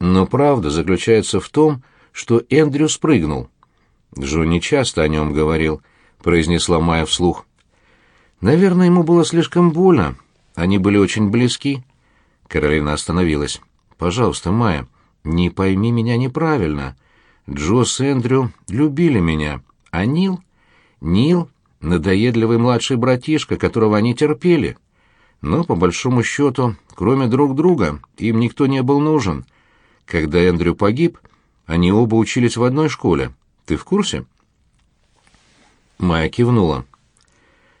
Но правда заключается в том, что Эндрю спрыгнул. Джо не часто о нем говорил, произнесла Майя вслух. Наверное, ему было слишком больно. Они были очень близки. Каролина остановилась. Пожалуйста, Майя, не пойми меня неправильно. Джо с Эндрю любили меня, а Нил... Нил — надоедливый младший братишка, которого они терпели. Но, по большому счету, кроме друг друга, им никто не был нужен. Когда Эндрю погиб, они оба учились в одной школе. Ты в курсе?» Майя кивнула.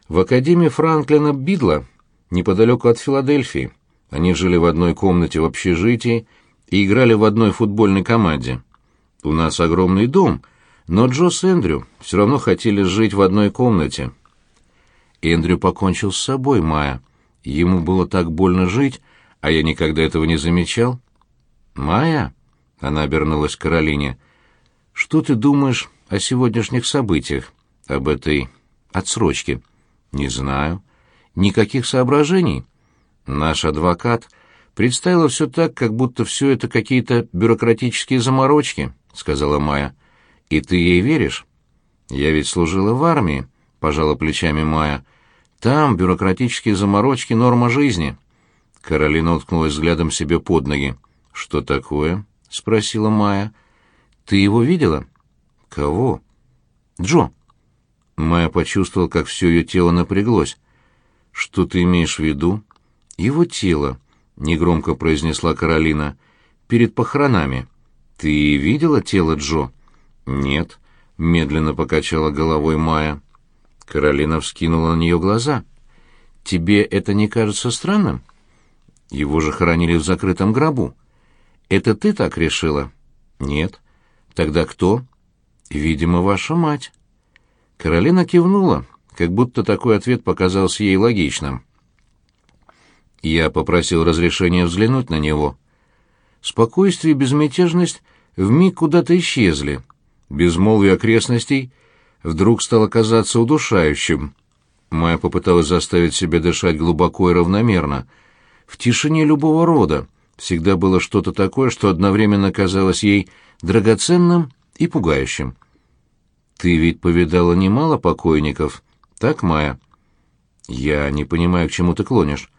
«В академии Франклина Бидла, неподалеку от Филадельфии. Они жили в одной комнате в общежитии и играли в одной футбольной команде. У нас огромный дом, но Джо с Эндрю все равно хотели жить в одной комнате. Эндрю покончил с собой, Майя. Ему было так больно жить, а я никогда этого не замечал. «Майя?» — она обернулась к Каролине. «Что ты думаешь о сегодняшних событиях, об этой отсрочке?» «Не знаю. Никаких соображений?» Наш адвокат представила все так, как будто все это какие-то бюрократические заморочки, сказала Майя. И ты ей веришь? Я ведь служила в армии, пожала плечами Майя. Там бюрократические заморочки норма жизни. Каролина уткнулась взглядом себе под ноги. Что такое? спросила Майя. Ты его видела? Кого? Джо. Майя почувствовала, как все ее тело напряглось. Что ты имеешь в виду? его тело, негромко произнесла Каролина, перед похоронами. Ты видела тело Джо? Нет, медленно покачала головой Майя. Каролина вскинула на нее глаза. Тебе это не кажется странным? Его же хоронили в закрытом гробу. Это ты так решила? Нет. Тогда кто? Видимо, ваша мать. Каролина кивнула, как будто такой ответ показался ей логичным. Я попросил разрешения взглянуть на него. Спокойствие и безмятежность вмиг куда-то исчезли. Безмолвие окрестностей вдруг стало казаться удушающим. Майя попыталась заставить себя дышать глубоко и равномерно. В тишине любого рода всегда было что-то такое, что одновременно казалось ей драгоценным и пугающим. «Ты ведь повидала немало покойников, так, Майя?» «Я не понимаю, к чему ты клонишь».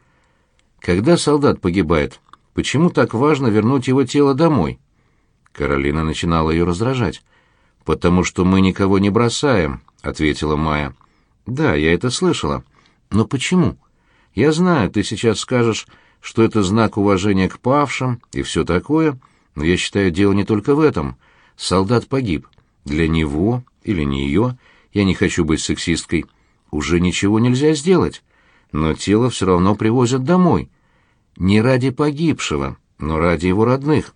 Когда солдат погибает, почему так важно вернуть его тело домой? Каролина начинала ее раздражать. «Потому что мы никого не бросаем», — ответила Майя. «Да, я это слышала. Но почему? Я знаю, ты сейчас скажешь, что это знак уважения к павшим и все такое, но я считаю, дело не только в этом. Солдат погиб. Для него или нее, я не хочу быть сексисткой, уже ничего нельзя сделать но тело все равно привозят домой. Не ради погибшего, но ради его родных.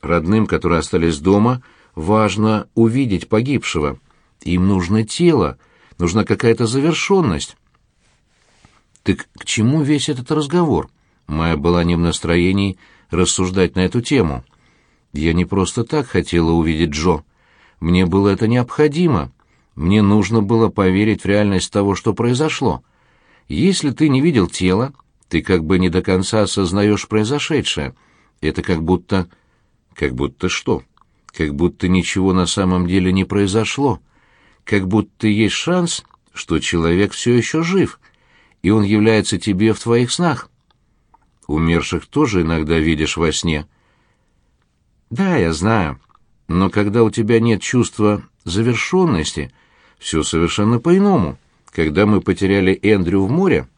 Родным, которые остались дома, важно увидеть погибшего. Им нужно тело, нужна какая-то завершенность. Так к чему весь этот разговор? Майя была не в настроении рассуждать на эту тему. Я не просто так хотела увидеть Джо. Мне было это необходимо. Мне нужно было поверить в реальность того, что произошло. Если ты не видел тело, ты как бы не до конца осознаешь произошедшее. Это как будто... Как будто что? Как будто ничего на самом деле не произошло. Как будто есть шанс, что человек все еще жив, и он является тебе в твоих снах. Умерших тоже иногда видишь во сне. Да, я знаю. Но когда у тебя нет чувства завершенности, все совершенно по-иному когда мы потеряли Эндрю в море?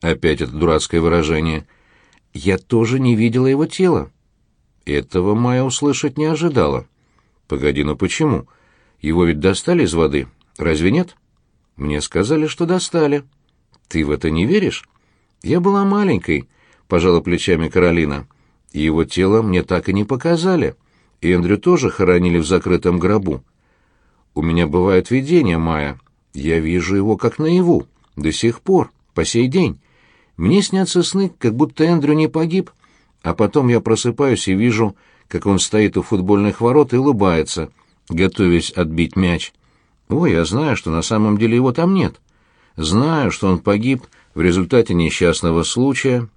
Опять это дурацкое выражение. Я тоже не видела его тела. Этого Майя услышать не ожидала. Погоди, но почему? Его ведь достали из воды, разве нет? Мне сказали, что достали. Ты в это не веришь? Я была маленькой, пожала плечами Каролина. И его тело мне так и не показали. Эндрю тоже хоронили в закрытом гробу. У меня бывают видения, Майя. Я вижу его как наяву, до сих пор, по сей день. Мне снятся сны, как будто Эндрю не погиб, а потом я просыпаюсь и вижу, как он стоит у футбольных ворот и улыбается, готовясь отбить мяч. Ой, я знаю, что на самом деле его там нет. Знаю, что он погиб в результате несчастного случая.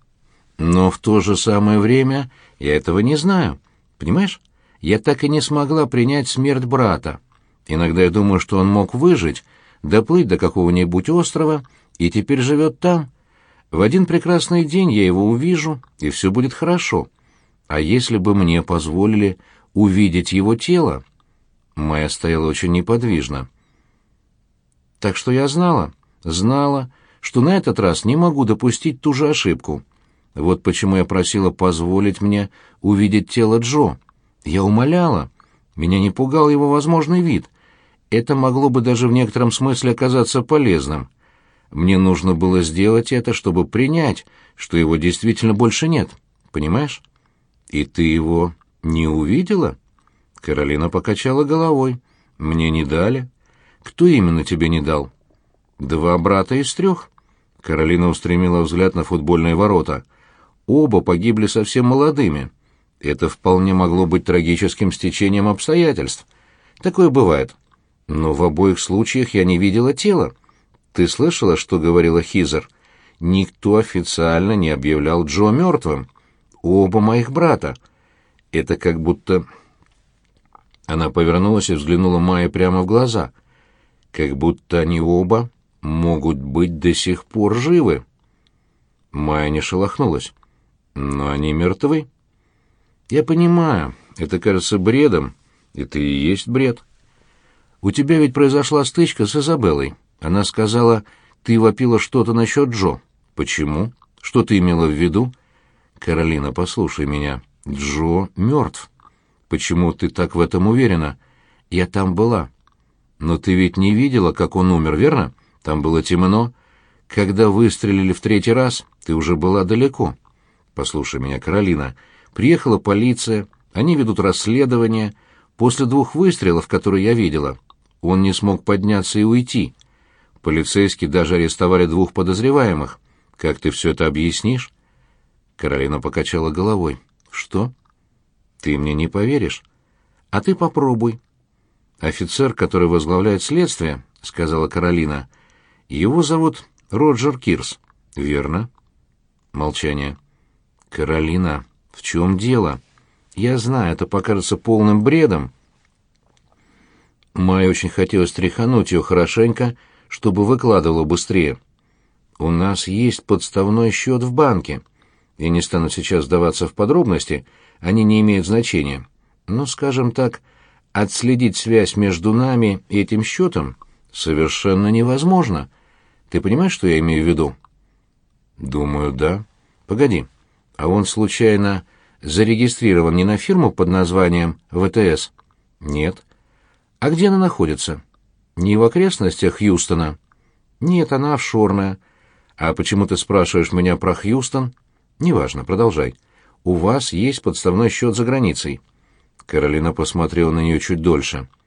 Но в то же самое время я этого не знаю. Понимаешь? Я так и не смогла принять смерть брата. Иногда я думаю, что он мог выжить, доплыть до какого-нибудь острова и теперь живет там. В один прекрасный день я его увижу, и все будет хорошо. А если бы мне позволили увидеть его тело? Майя стояла очень неподвижно. Так что я знала, знала, что на этот раз не могу допустить ту же ошибку. Вот почему я просила позволить мне увидеть тело Джо. Я умоляла. Меня не пугал его возможный вид. Это могло бы даже в некотором смысле оказаться полезным. Мне нужно было сделать это, чтобы принять, что его действительно больше нет. Понимаешь? И ты его не увидела? Каролина покачала головой. Мне не дали. Кто именно тебе не дал? Два брата из трех. Каролина устремила взгляд на футбольные ворота. Оба погибли совсем молодыми. Это вполне могло быть трагическим стечением обстоятельств. Такое бывает. Но в обоих случаях я не видела тела. Ты слышала, что говорила Хизер? Никто официально не объявлял Джо мертвым. Оба моих брата. Это как будто... Она повернулась и взглянула Майе прямо в глаза. Как будто они оба могут быть до сих пор живы. Майя не шелохнулась. Но они мертвы. Я понимаю, это кажется бредом. Это и есть бред. У тебя ведь произошла стычка с Изабеллой. Она сказала, ты вопила что-то насчет Джо. Почему? Что ты имела в виду? Каролина, послушай меня. Джо мертв. Почему ты так в этом уверена? Я там была. Но ты ведь не видела, как он умер, верно? Там было темно. Когда выстрелили в третий раз, ты уже была далеко. Послушай меня, Каролина. Приехала полиция, они ведут расследование. После двух выстрелов, которые я видела, он не смог подняться и уйти. Полицейские даже арестовали двух подозреваемых. Как ты все это объяснишь? Каролина покачала головой. Что? Ты мне не поверишь? А ты попробуй. Офицер, который возглавляет следствие, сказала Каролина. Его зовут Роджер Кирс. Верно? Молчание. Каролина, в чем дело? Я знаю, это покажется полным бредом, Майе очень хотелось тряхануть ее хорошенько, чтобы выкладывала быстрее. «У нас есть подставной счет в банке. Я не стану сейчас сдаваться в подробности, они не имеют значения. Но, скажем так, отследить связь между нами и этим счетом совершенно невозможно. Ты понимаешь, что я имею в виду?» «Думаю, да. Погоди, а он случайно зарегистрирован не на фирму под названием ВТС?» «Нет». А где она находится? Не в окрестностях Хьюстона? Нет, она офшорная. А почему ты спрашиваешь меня про Хьюстон? Неважно, продолжай. У вас есть подставной счет за границей. Каролина посмотрела на нее чуть дольше. —